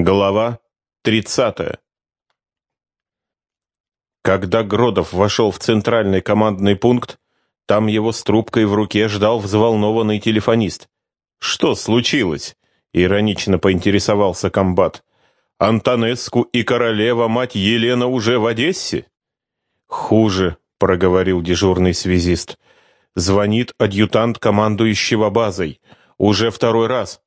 Глава 30. Когда Гродов вошел в центральный командный пункт, там его с трубкой в руке ждал взволнованный телефонист. «Что случилось?» — иронично поинтересовался комбат. «Антонеску и королева-мать Елена уже в Одессе?» «Хуже», — проговорил дежурный связист. «Звонит адъютант командующего базой. Уже второй раз.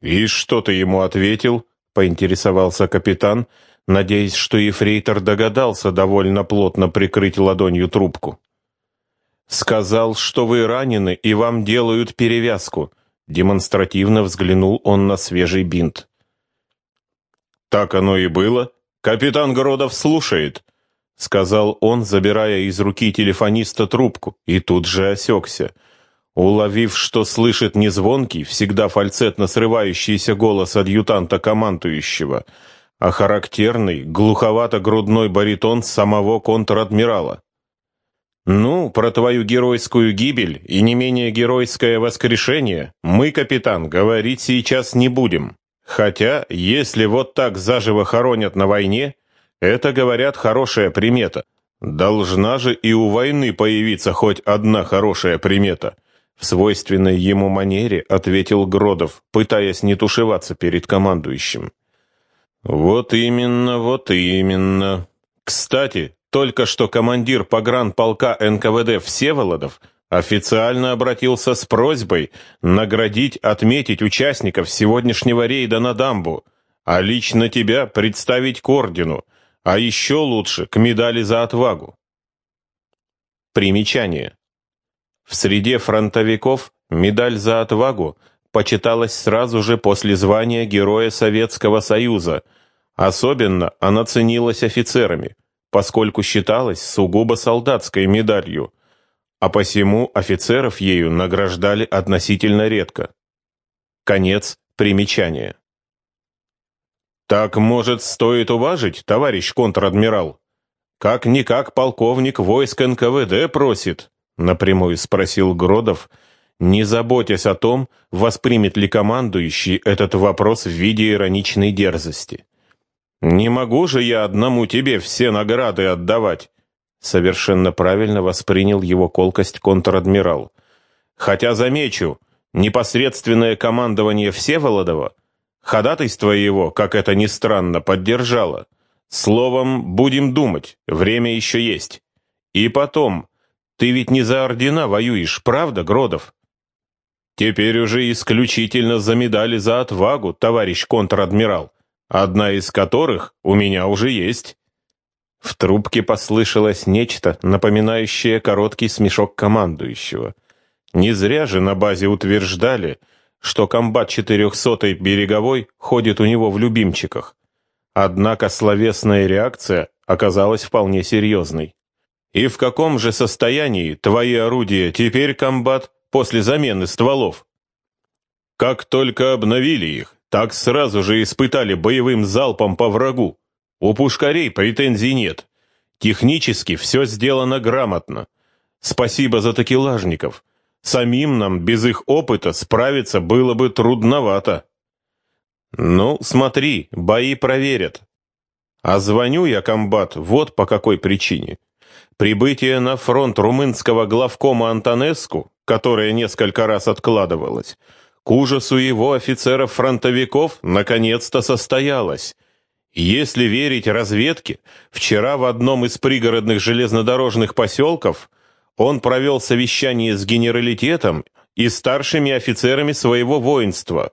«И что ты ему ответил?» — поинтересовался капитан, надеясь, что ефрейтор догадался довольно плотно прикрыть ладонью трубку. «Сказал, что вы ранены и вам делают перевязку», — демонстративно взглянул он на свежий бинт. «Так оно и было. Капитан Городов слушает», — сказал он, забирая из руки телефониста трубку, и тут же осекся — Уловив, что слышит не звонкий, всегда фальцетно срывающийся голос адъютанта командующего, а характерный, глуховато-грудной баритон самого контр-адмирала. «Ну, про твою геройскую гибель и не менее геройское воскрешение мы, капитан, говорить сейчас не будем. Хотя, если вот так заживо хоронят на войне, это, говорят, хорошая примета. Должна же и у войны появиться хоть одна хорошая примета». В свойственной ему манере ответил Гродов, пытаясь не тушеваться перед командующим. «Вот именно, вот именно. Кстати, только что командир погранполка НКВД Всеволодов официально обратился с просьбой наградить, отметить участников сегодняшнего рейда на дамбу, а лично тебя представить к ордену, а еще лучше к медали за отвагу. Примечание. В среде фронтовиков медаль за отвагу почиталась сразу же после звания Героя Советского Союза. Особенно она ценилась офицерами, поскольку считалась сугубо солдатской медалью, а посему офицеров ею награждали относительно редко. Конец примечания. «Так, может, стоит уважить, товарищ контр-адмирал? Как-никак полковник войск НКВД просит», Напрямую спросил Гродов, не заботясь о том, воспримет ли командующий этот вопрос в виде ироничной дерзости. «Не могу же я одному тебе все награды отдавать!» Совершенно правильно воспринял его колкость контр-адмирал. «Хотя, замечу, непосредственное командование Всеволодова ходатайство его, как это ни странно, поддержало. Словом, будем думать, время еще есть. И потом, ты ведь не за ордена воюешь, правда, Гродов? Теперь уже исключительно за медали за отвагу, товарищ контр-адмирал, одна из которых у меня уже есть. В трубке послышалось нечто, напоминающее короткий смешок командующего. Не зря же на базе утверждали, что комбат 400-й береговой ходит у него в любимчиках. Однако словесная реакция оказалась вполне серьезной. И в каком же состоянии твои орудия теперь, комбат, после замены стволов? Как только обновили их, так сразу же испытали боевым залпом по врагу. У пушкарей претензий нет. Технически все сделано грамотно. Спасибо за такелажников. Самим нам без их опыта справиться было бы трудновато. Ну, смотри, бои проверят. А звоню я, комбат, вот по какой причине. Прибытие на фронт румынского главкома Антонеску, которое несколько раз откладывалось, к ужасу его офицеров-фронтовиков наконец-то состоялось. Если верить разведке, вчера в одном из пригородных железнодорожных поселков он провел совещание с генералитетом и старшими офицерами своего воинства.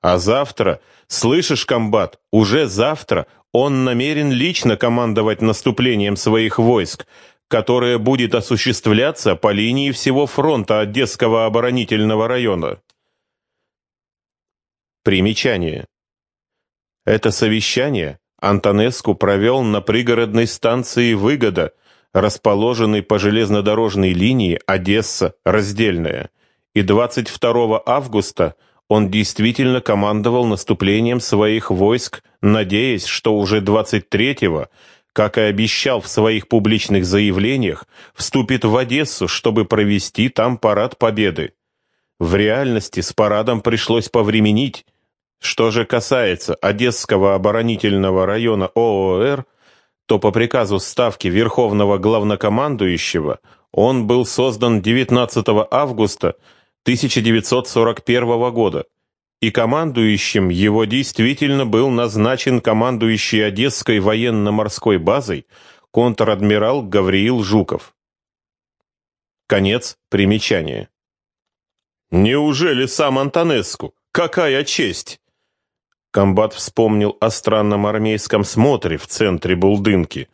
А завтра, слышишь, комбат, уже завтра он намерен лично командовать наступлением своих войск, которое будет осуществляться по линии всего фронта Одесского оборонительного района. Примечание. Это совещание Антонеску провел на пригородной станции «Выгода», расположенной по железнодорожной линии Одесса-Раздельная, и 22 августа он действительно командовал наступлением своих войск, надеясь, что уже 23-го как и обещал в своих публичных заявлениях, вступит в Одессу, чтобы провести там парад Победы. В реальности с парадом пришлось повременить, Что же касается Одесского оборонительного района ООР, то по приказу Ставки Верховного Главнокомандующего он был создан 19 августа 1941 года, и командующим его действительно был назначен командующий Одесской военно-морской базой контр-адмирал Гавриил Жуков. Конец примечания. «Неужели сам Антонеску? Какая честь!» Комбат вспомнил о странном армейском смотре в центре Булдынки,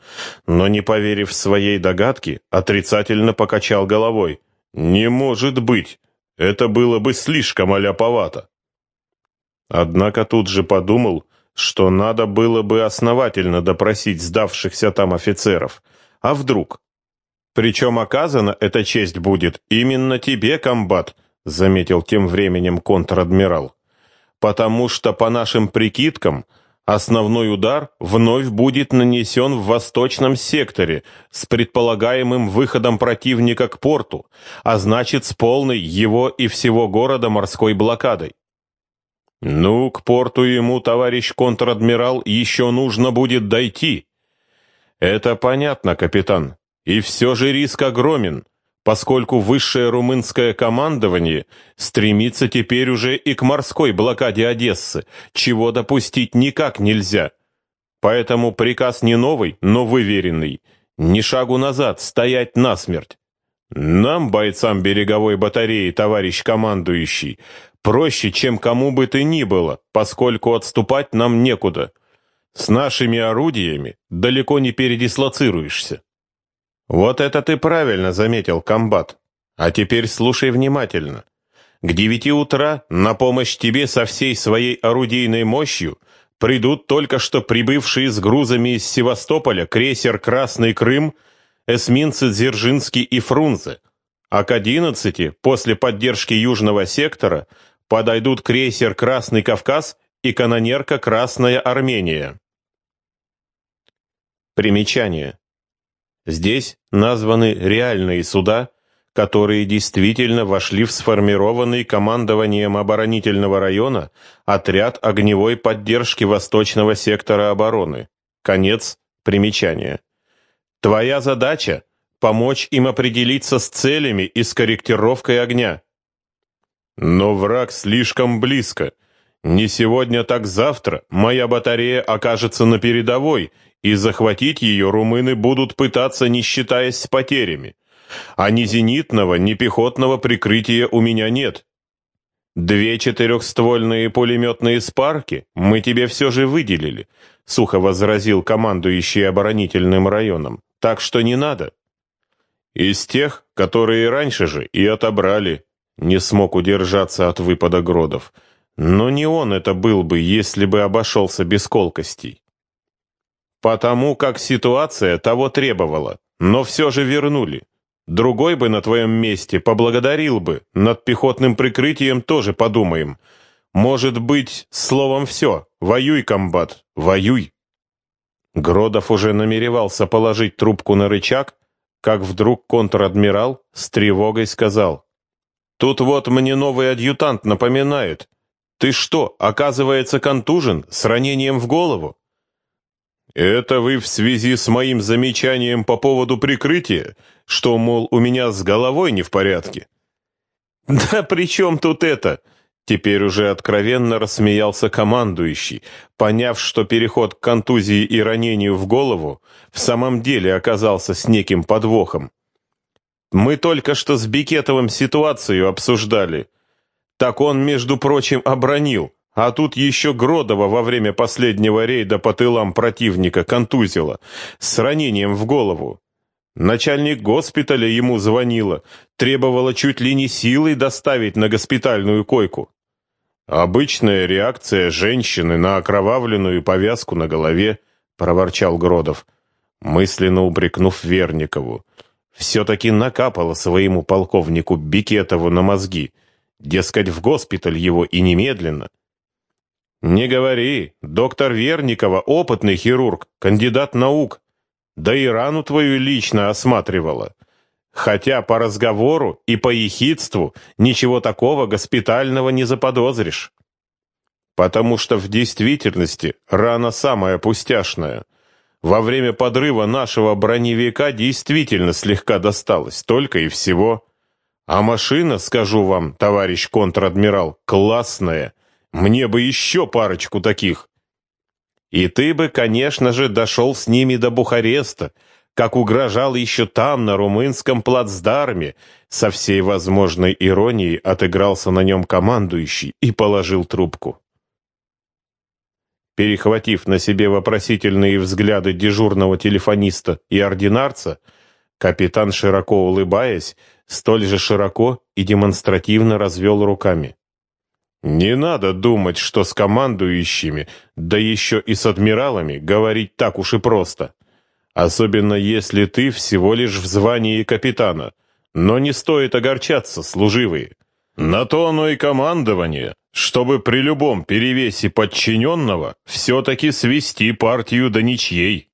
но, не поверив своей догадке, отрицательно покачал головой. «Не может быть! Это было бы слишком аляповато!» Однако тут же подумал, что надо было бы основательно допросить сдавшихся там офицеров. А вдруг? Причем оказана эта честь будет именно тебе, комбат, заметил тем временем контр-адмирал потому что, по нашим прикидкам, основной удар вновь будет нанесен в восточном секторе с предполагаемым выходом противника к порту, а значит с полной его и всего города морской блокадой. Ну, к порту ему, товарищ контр-адмирал, еще нужно будет дойти. Это понятно, капитан. И все же риск огромен поскольку высшее румынское командование стремится теперь уже и к морской блокаде Одессы, чего допустить никак нельзя. Поэтому приказ не новый, но выверенный. Ни шагу назад, стоять насмерть. Нам, бойцам береговой батареи, товарищ командующий, проще, чем кому бы то ни было, поскольку отступать нам некуда. С нашими орудиями далеко не передислоцируешься. Вот это ты правильно заметил, комбат. А теперь слушай внимательно. К девяти утра на помощь тебе со всей своей орудийной мощью придут только что прибывшие с грузами из Севастополя крейсер «Красный Крым», эсминцы «Дзержинский» и «Фрунзе», а к одиннадцати, после поддержки Южного сектора, подойдут крейсер «Красный Кавказ» и канонерка «Красная Армения». Примечание. Здесь названы реальные суда, которые действительно вошли в сформированный командованием оборонительного района отряд огневой поддержки Восточного сектора обороны. Конец примечания. Твоя задача – помочь им определиться с целями и с корректировкой огня. Но враг слишком близко. Не сегодня, так завтра моя батарея окажется на передовой, и захватить ее румыны будут пытаться, не считаясь с потерями. А ни зенитного, ни пехотного прикрытия у меня нет. Две четырехствольные пулеметные спарки мы тебе все же выделили, сухо возразил командующий оборонительным районом. Так что не надо. Из тех, которые раньше же и отобрали, не смог удержаться от выпада Гродов. Но не он это был бы, если бы обошелся без колкостей. Потому как ситуация того требовала, но все же вернули. Другой бы на твоем месте поблагодарил бы, над пехотным прикрытием тоже подумаем. Может быть, словом все, воюй, комбат, воюй. Гродов уже намеревался положить трубку на рычаг, как вдруг контр-адмирал с тревогой сказал. «Тут вот мне новый адъютант напоминает. Ты что, оказывается, контужен, с ранением в голову?» «Это вы в связи с моим замечанием по поводу прикрытия, что, мол, у меня с головой не в порядке?» «Да при чем тут это?» Теперь уже откровенно рассмеялся командующий, поняв, что переход к контузии и ранению в голову в самом деле оказался с неким подвохом. «Мы только что с Бикетовым ситуацию обсуждали. Так он, между прочим, обронил. А тут еще Гродова во время последнего рейда по тылам противника контузило, с ранением в голову. Начальник госпиталя ему звонила, требовала чуть ли не силой доставить на госпитальную койку. «Обычная реакция женщины на окровавленную повязку на голове», — проворчал Гродов, мысленно упрекнув Верникову. «Все-таки накапало своему полковнику Бикетову на мозги. Дескать, в госпиталь его и немедленно». «Не говори. Доктор Верникова, опытный хирург, кандидат наук. Да и рану твою лично осматривала. Хотя по разговору и по ехидству ничего такого госпитального не заподозришь». потому что в действительности рана самая пустяшная. Во время подрыва нашего броневика действительно слегка досталось, только и всего. А машина, скажу вам, товарищ контр-адмирал, классная. Мне бы еще парочку таких. И ты бы, конечно же, дошел с ними до Бухареста, как угрожал еще там, на румынском плацдарме, со всей возможной иронией отыгрался на нем командующий и положил трубку. Перехватив на себе вопросительные взгляды дежурного телефониста и ординарца, капитан, широко улыбаясь, столь же широко и демонстративно развел руками. «Не надо думать, что с командующими, да еще и с адмиралами, говорить так уж и просто. Особенно если ты всего лишь в звании капитана. Но не стоит огорчаться, служивые. На то оно и командование, чтобы при любом перевесе подчиненного все-таки свести партию до ничьей.